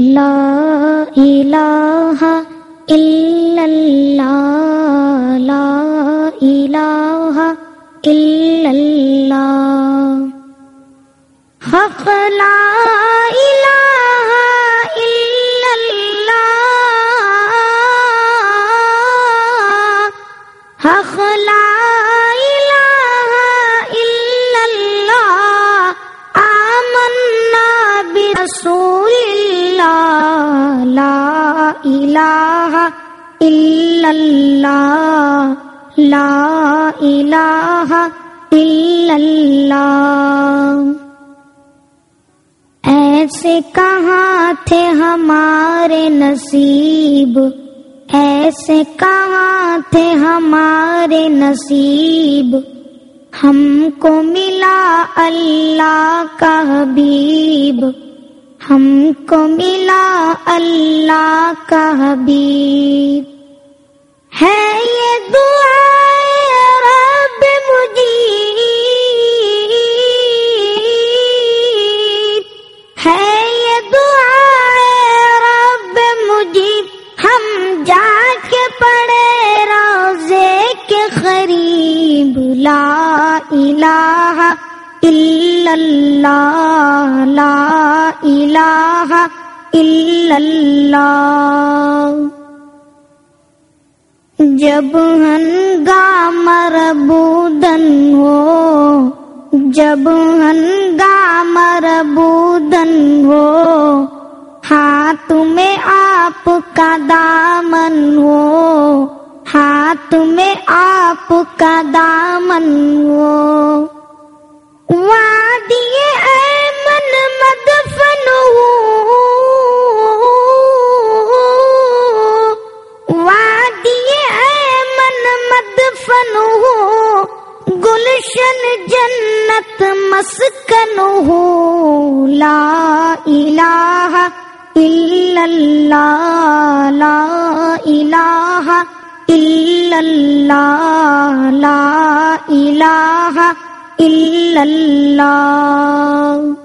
لا الہ الا اللہ لا الہ الا اللہ حق لا الہ الا اللہ حق لا الہ الا اللہ آمنا برسول اللہ لا الہ الا اللہ لا الہ الا اللہ ایسے کہاں تھے ہمارے نصیب؟ ایسے کہاں تھے ہمارے نصیب؟ ہم کو ملا اللہ کا حبیب۔ ہم کو ملا اللہ کا حبیب۔ ہے یہ دعا رب مجید۔ ہے یہ دعا رب مجید۔ ہم جا کے پڑے روزے کے قریب۔ لا الہ الا اللہ، لا الہ الا اللہ جب ہنگام ربودن ہو، جب ہنگام ربودن ہو، ہاتھ میں آپ کا دامن ہو، ہاتھ میں آپ کا دامن ہو۔ گلشن جنت مسکن ہو، لا الہ الا اللہ، لا الہ الا اللہ، لا الہ الا اللہ۔